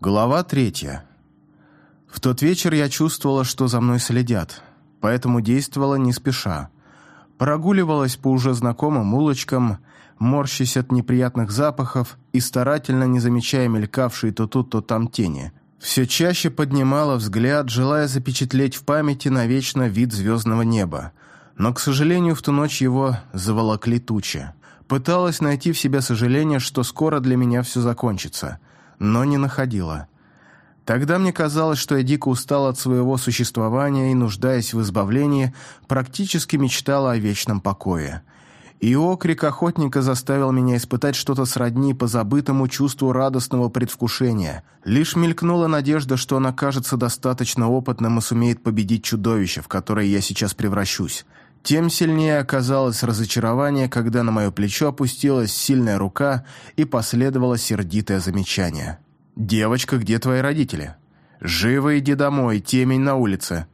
Глава третья. В тот вечер я чувствовала, что за мной следят, поэтому действовала не спеша. Прогуливалась по уже знакомым улочкам, морщась от неприятных запахов и старательно не замечая мелькавшие то тут, то там тени. Все чаще поднимала взгляд, желая запечатлеть в памяти навечно вид звездного неба. Но, к сожалению, в ту ночь его заволокли тучи. Пыталась найти в себе сожаление, что скоро для меня все закончится – но не находила. Тогда мне казалось, что я дико устал от своего существования и, нуждаясь в избавлении, практически мечтала о вечном покое. И окрик охотника заставил меня испытать что-то сродни позабытому чувству радостного предвкушения. Лишь мелькнула надежда, что он окажется достаточно опытным и сумеет победить чудовище, в которое я сейчас превращусь. Тем сильнее оказалось разочарование, когда на мое плечо опустилась сильная рука и последовало сердитое замечание. «Девочка, где твои родители?» «Живо иди домой, темень на улице.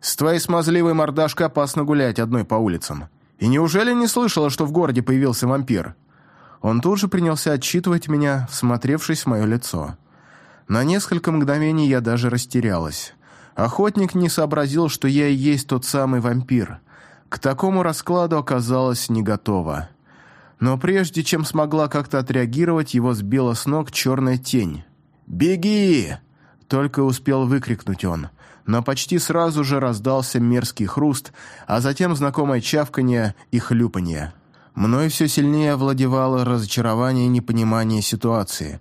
С твоей смазливой мордашкой опасно гулять одной по улицам. И неужели не слышала, что в городе появился вампир?» Он тут же принялся отчитывать меня, всмотревшись в мое лицо. На несколько мгновений я даже растерялась. Охотник не сообразил, что я и есть тот самый вампир — к такому раскладу оказалась не готова. Но прежде чем смогла как-то отреагировать, его сбила с ног черная тень. «Беги!» Только успел выкрикнуть он, но почти сразу же раздался мерзкий хруст, а затем знакомое чавканье и хлюпанье. Мной все сильнее овладевало разочарование и непонимание ситуации.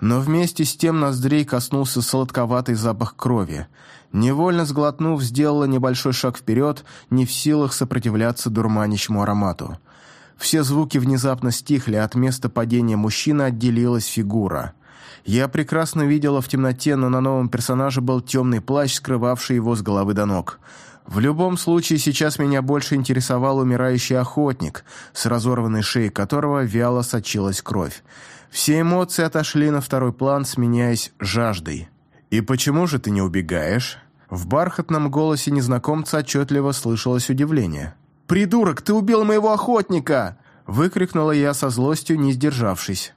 Но вместе с тем ноздрей коснулся сладковатый запах крови. Невольно сглотнув, сделала небольшой шаг вперед, не в силах сопротивляться дурманящему аромату. Все звуки внезапно стихли, от места падения мужчины отделилась фигура. Я прекрасно видела в темноте, но на новом персонаже был темный плащ, скрывавший его с головы до ног. В любом случае, сейчас меня больше интересовал умирающий охотник, с разорванной шеей которого вяло сочилась кровь. Все эмоции отошли на второй план, сменяясь жаждой. «И почему же ты не убегаешь?» В бархатном голосе незнакомца отчетливо слышалось удивление. «Придурок, ты убил моего охотника!» Выкрикнула я со злостью, не сдержавшись.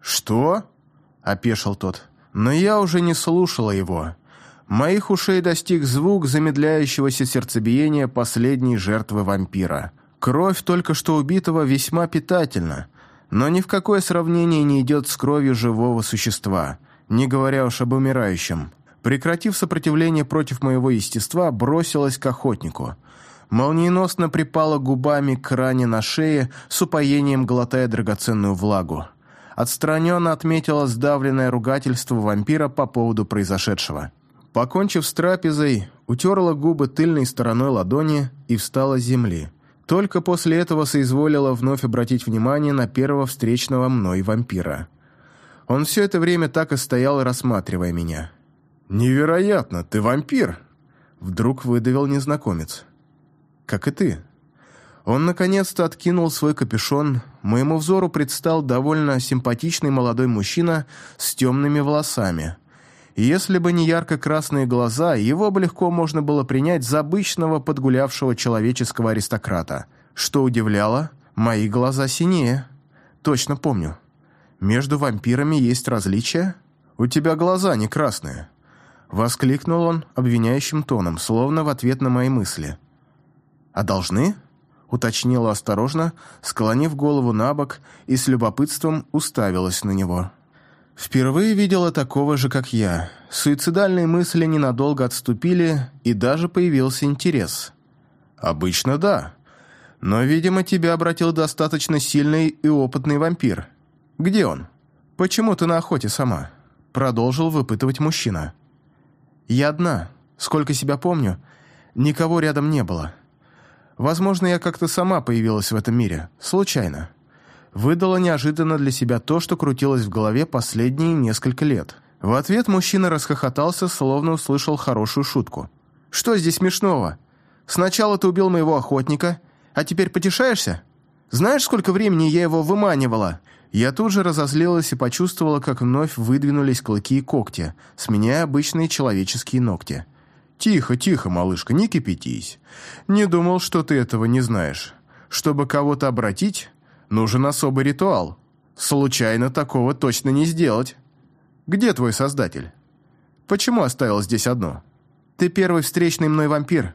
«Что?» – опешил тот. Но я уже не слушала его. Моих ушей достиг звук замедляющегося сердцебиения последней жертвы вампира. Кровь только что убитого весьма питательна, но ни в какое сравнение не идет с кровью живого существа, не говоря уж об умирающем прекратив сопротивление против моего естества, бросилась к охотнику. Молниеносно припала губами к ране на шее, с упоением глотая драгоценную влагу. Отстраненно отметила сдавленное ругательство вампира по поводу произошедшего. Покончив с трапезой, утерла губы тыльной стороной ладони и встала с земли. Только после этого соизволила вновь обратить внимание на первого встречного мной вампира. Он все это время так и стоял, рассматривая меня. «Невероятно! Ты вампир!» Вдруг выдавил незнакомец. «Как и ты». Он наконец-то откинул свой капюшон. Моему взору предстал довольно симпатичный молодой мужчина с темными волосами. Если бы не ярко-красные глаза, его бы легко можно было принять за обычного подгулявшего человеческого аристократа. Что удивляло, мои глаза синее. Точно помню. Между вампирами есть различия? У тебя глаза не красные. Воскликнул он обвиняющим тоном, словно в ответ на мои мысли. «А должны?» — уточнила осторожно, склонив голову на бок и с любопытством уставилась на него. Впервые видела такого же, как я. Суицидальные мысли ненадолго отступили, и даже появился интерес. «Обычно да. Но, видимо, тебя обратил достаточно сильный и опытный вампир. Где он? Почему ты на охоте сама?» Продолжил выпытывать мужчина. Я одна, сколько себя помню, никого рядом не было. Возможно, я как-то сама появилась в этом мире, случайно. Выдала неожиданно для себя то, что крутилось в голове последние несколько лет. В ответ мужчина расхохотался, словно услышал хорошую шутку. «Что здесь смешного? Сначала ты убил моего охотника, а теперь потешаешься? Знаешь, сколько времени я его выманивала? Я тут же разозлилась и почувствовала, как вновь выдвинулись клыки и когти, сменяя обычные человеческие ногти. «Тихо, тихо, малышка, не кипятись. Не думал, что ты этого не знаешь. Чтобы кого-то обратить, нужен особый ритуал. Случайно такого точно не сделать». Где твой создатель? Почему оставил здесь одну?» «Ты первый встречный мной вампир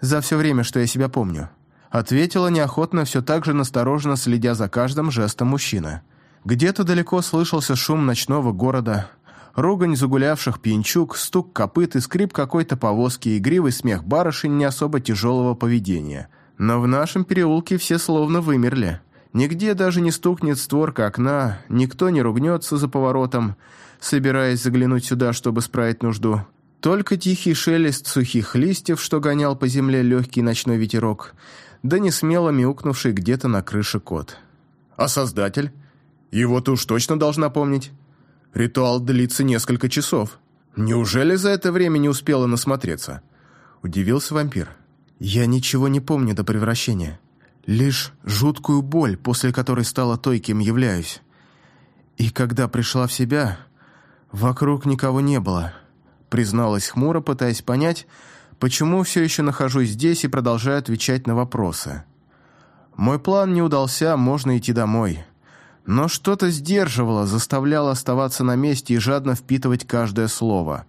за все время, что я себя помню», ответила неохотно, все так же настороженно следя за каждым жестом мужчины. Где-то далеко слышался шум ночного города, ругань загулявших пьянчук, стук копыт и скрип какой-то повозки, игривый смех барышень не особо тяжелого поведения. Но в нашем переулке все словно вымерли. Нигде даже не стукнет створка окна, никто не ругнется за поворотом, собираясь заглянуть сюда, чтобы справить нужду. Только тихий шелест сухих листьев, что гонял по земле легкий ночной ветерок, да не смело мяукнувший где-то на крыше кот. «А создатель? Его ты уж точно должна помнить. Ритуал длится несколько часов. Неужели за это время не успела насмотреться?» Удивился вампир. «Я ничего не помню до превращения. Лишь жуткую боль, после которой стала той, кем являюсь. И когда пришла в себя, вокруг никого не было» призналась хмуро, пытаясь понять, почему все еще нахожусь здесь и продолжаю отвечать на вопросы. Мой план не удался, можно идти домой. Но что-то сдерживало, заставляло оставаться на месте и жадно впитывать каждое слово.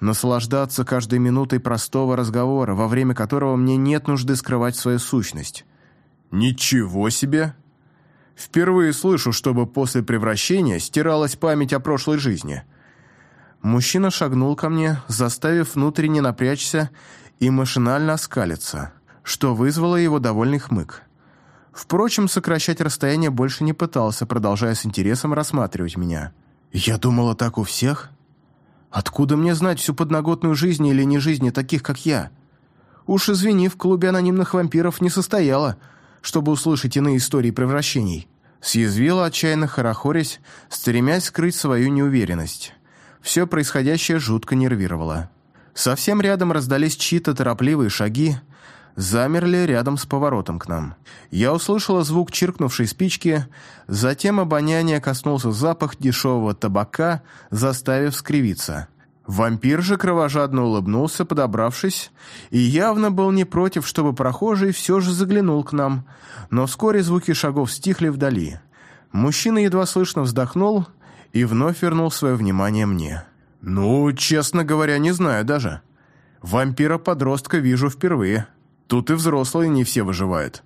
Наслаждаться каждой минутой простого разговора, во время которого мне нет нужды скрывать свою сущность. «Ничего себе!» Впервые слышу, чтобы после превращения стиралась память о прошлой жизни – Мужчина шагнул ко мне, заставив внутренне напрячься и машинально оскалиться, что вызвало его довольный хмык. Впрочем, сокращать расстояние больше не пытался, продолжая с интересом рассматривать меня. «Я думала, так у всех? Откуда мне знать всю подноготную жизни или не жизни таких, как я? Уж извини, в клубе анонимных вампиров не состояло, чтобы услышать иные истории превращений». Съязвила, отчаянно хорохорясь, стремясь скрыть свою неуверенность. Все происходящее жутко нервировало. Совсем рядом раздались чьи-то торопливые шаги, замерли рядом с поворотом к нам. Я услышала звук чиркнувшей спички, затем обоняние коснулся запах дешевого табака, заставив скривиться. Вампир же кровожадно улыбнулся, подобравшись, и явно был не против, чтобы прохожий все же заглянул к нам, но вскоре звуки шагов стихли вдали. Мужчина едва слышно вздохнул и вновь вернул свое внимание мне. «Ну, честно говоря, не знаю даже. Вампира-подростка вижу впервые. Тут и взрослые не все выживают.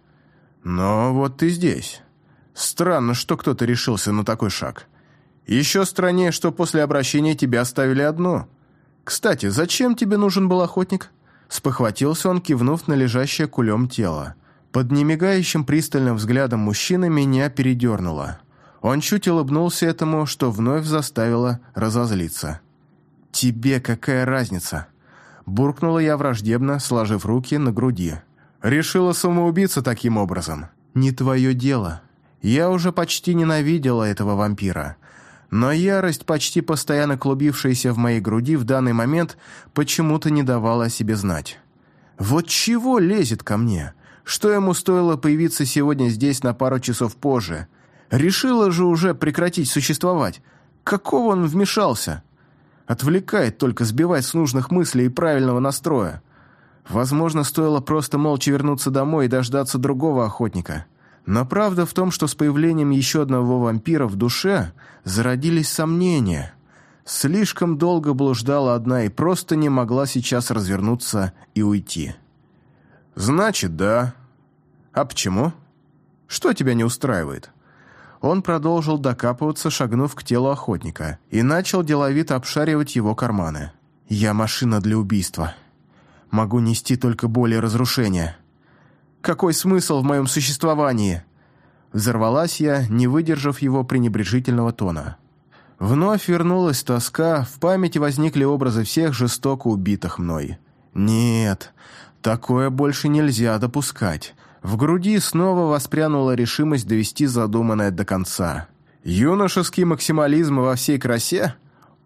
Но вот ты здесь. Странно, что кто-то решился на такой шаг. Еще страннее, что после обращения тебя оставили одну. Кстати, зачем тебе нужен был охотник?» Спохватился он, кивнув на лежащее кулем тело. Под немигающим пристальным взглядом мужчины меня передернуло. Он чуть улыбнулся этому, что вновь заставило разозлиться. «Тебе какая разница?» Буркнула я враждебно, сложив руки на груди. «Решила самоубиться таким образом?» «Не твое дело. Я уже почти ненавидела этого вампира. Но ярость, почти постоянно клубившаяся в моей груди в данный момент, почему-то не давала о себе знать. Вот чего лезет ко мне? Что ему стоило появиться сегодня здесь на пару часов позже?» Решила же уже прекратить существовать. Какого он вмешался? Отвлекает только, сбивать с нужных мыслей и правильного настроя. Возможно, стоило просто молча вернуться домой и дождаться другого охотника. Но правда в том, что с появлением еще одного вампира в душе зародились сомнения. Слишком долго блуждала одна и просто не могла сейчас развернуться и уйти. «Значит, да. А почему? Что тебя не устраивает?» Он продолжил докапываться, шагнув к телу охотника, и начал деловито обшаривать его карманы. «Я машина для убийства. Могу нести только боль и разрушение. Какой смысл в моем существовании?» Взорвалась я, не выдержав его пренебрежительного тона. Вновь вернулась тоска, в памяти возникли образы всех жестоко убитых мной. «Нет, такое больше нельзя допускать. В груди снова воспрянула решимость довести задуманное до конца. Юношеский максимализм во всей красе?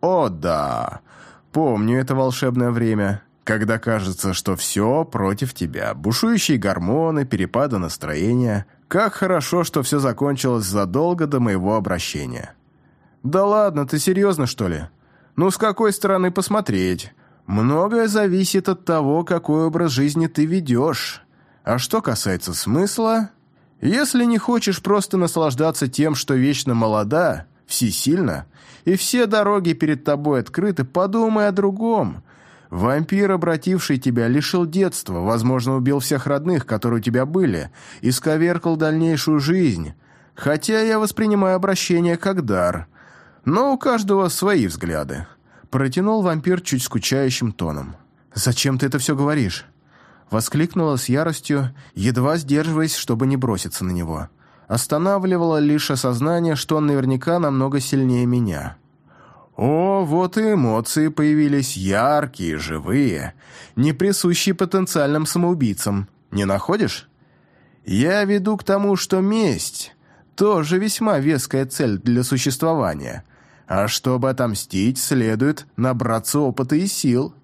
О, да! Помню это волшебное время, когда кажется, что все против тебя. Бушующие гормоны, перепады настроения. Как хорошо, что все закончилось задолго до моего обращения. Да ладно, ты серьезно, что ли? Ну, с какой стороны посмотреть? Многое зависит от того, какой образ жизни ты ведешь. А что касается смысла, если не хочешь просто наслаждаться тем, что вечно молода, всесильна, и все дороги перед тобой открыты, подумай о другом. Вампир, обративший тебя, лишил детства, возможно, убил всех родных, которые у тебя были, и сковеркал дальнейшую жизнь. Хотя я воспринимаю обращение как дар. Но у каждого свои взгляды. Протянул вампир чуть скучающим тоном. «Зачем ты это все говоришь?» Воскликнула с яростью, едва сдерживаясь, чтобы не броситься на него. Останавливало лишь осознание, что он наверняка намного сильнее меня. О, вот и эмоции появились яркие, живые, не присущие потенциальным самоубийцам. Не находишь? Я веду к тому, что месть – тоже весьма веская цель для существования. А чтобы отомстить, следует набраться опыта и сил.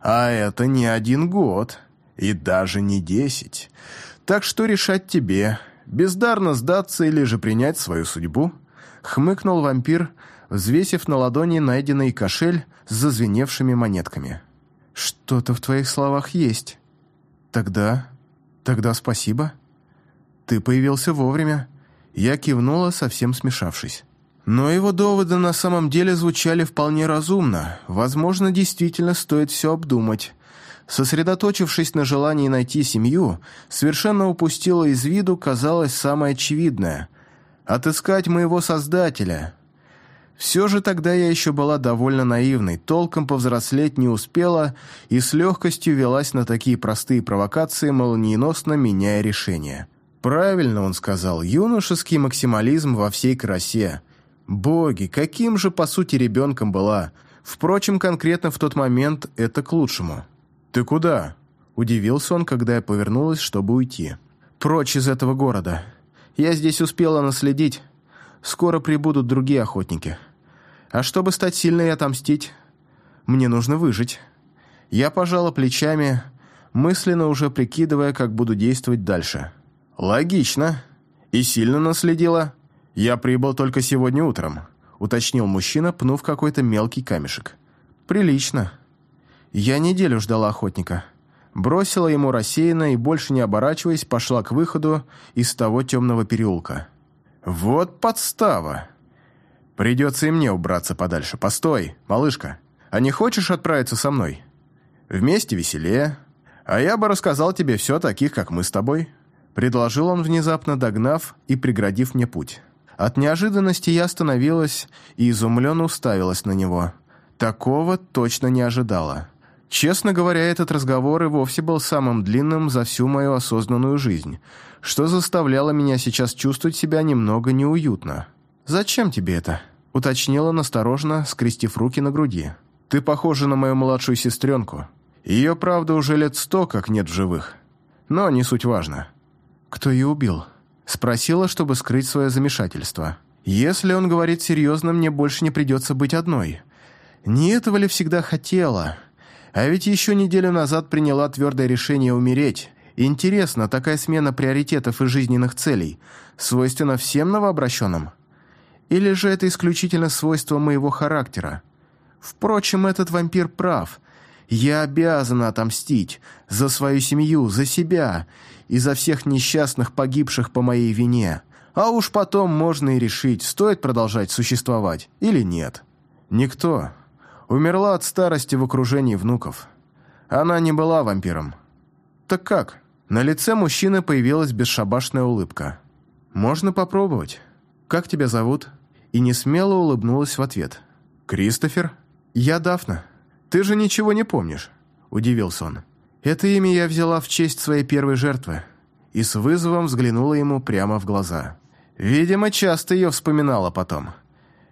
А это не один год, и даже не десять. Так что решать тебе – Бездарно сдаться или же принять свою судьбу? Хмыкнул вампир, взвесив на ладони найденный кошель с зазвеневшими монетками. «Что-то в твоих словах есть. Тогда... тогда спасибо. Ты появился вовремя». Я кивнула, совсем смешавшись. Но его доводы на самом деле звучали вполне разумно. Возможно, действительно стоит все обдумать. Сосредоточившись на желании найти семью, совершенно упустила из виду, казалось, самое очевидное – отыскать моего создателя. Все же тогда я еще была довольно наивной, толком повзрослеть не успела и с легкостью велась на такие простые провокации, молниеносно меняя решение. Правильно он сказал, юношеский максимализм во всей красе. Боги, каким же по сути ребенком была. Впрочем, конкретно в тот момент это к лучшему. «Ты куда?» – удивился он, когда я повернулась, чтобы уйти. «Прочь из этого города. Я здесь успела наследить. Скоро прибудут другие охотники. А чтобы стать сильной и отомстить, мне нужно выжить». Я пожала плечами, мысленно уже прикидывая, как буду действовать дальше. «Логично. И сильно наследила. Я прибыл только сегодня утром», – уточнил мужчина, пнув какой-то мелкий камешек. «Прилично». Я неделю ждала охотника. Бросила ему рассеянно и, больше не оборачиваясь, пошла к выходу из того темного переулка. «Вот подстава! Придется и мне убраться подальше. Постой, малышка, а не хочешь отправиться со мной? Вместе веселее. А я бы рассказал тебе все таких, как мы с тобой». Предложил он, внезапно догнав и преградив мне путь. От неожиданности я остановилась и изумленно уставилась на него. Такого точно не ожидала. Честно говоря, этот разговор и вовсе был самым длинным за всю мою осознанную жизнь, что заставляло меня сейчас чувствовать себя немного неуютно. «Зачем тебе это?» — уточнила насторожно, скрестив руки на груди. «Ты похожа на мою младшую сестренку. Ее, правда, уже лет сто как нет в живых. Но не суть важно». «Кто ее убил?» — спросила, чтобы скрыть свое замешательство. «Если он говорит серьезно, мне больше не придется быть одной. Не этого ли всегда хотела?» А ведь еще неделю назад приняла твердое решение умереть. Интересно, такая смена приоритетов и жизненных целей свойственна всем новообращенным? Или же это исключительно свойство моего характера? Впрочем, этот вампир прав. Я обязана отомстить за свою семью, за себя и за всех несчастных погибших по моей вине. А уж потом можно и решить, стоит продолжать существовать или нет. Никто, Умерла от старости в окружении внуков. Она не была вампиром. Так как? На лице мужчины появилась бесшабашная улыбка. «Можно попробовать. Как тебя зовут?» И не смело улыбнулась в ответ. «Кристофер? Я Дафна. Ты же ничего не помнишь?» Удивился он. «Это имя я взяла в честь своей первой жертвы». И с вызовом взглянула ему прямо в глаза. Видимо, часто ее вспоминала потом.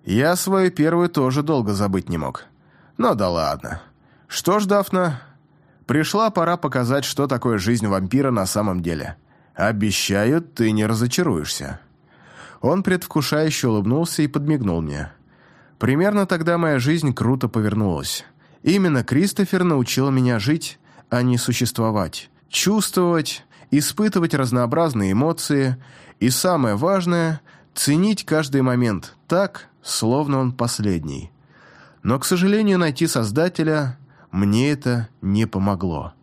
Я свою первую тоже долго забыть не мог. Ну да ладно. Что ж, Дафна, пришла пора показать, что такое жизнь вампира на самом деле. Обещаю, ты не разочаруешься. Он предвкушающе улыбнулся и подмигнул мне. Примерно тогда моя жизнь круто повернулась. Именно Кристофер научил меня жить, а не существовать. Чувствовать, испытывать разнообразные эмоции и, самое важное, ценить каждый момент так, словно он последний. Но, к сожалению, найти создателя мне это не помогло.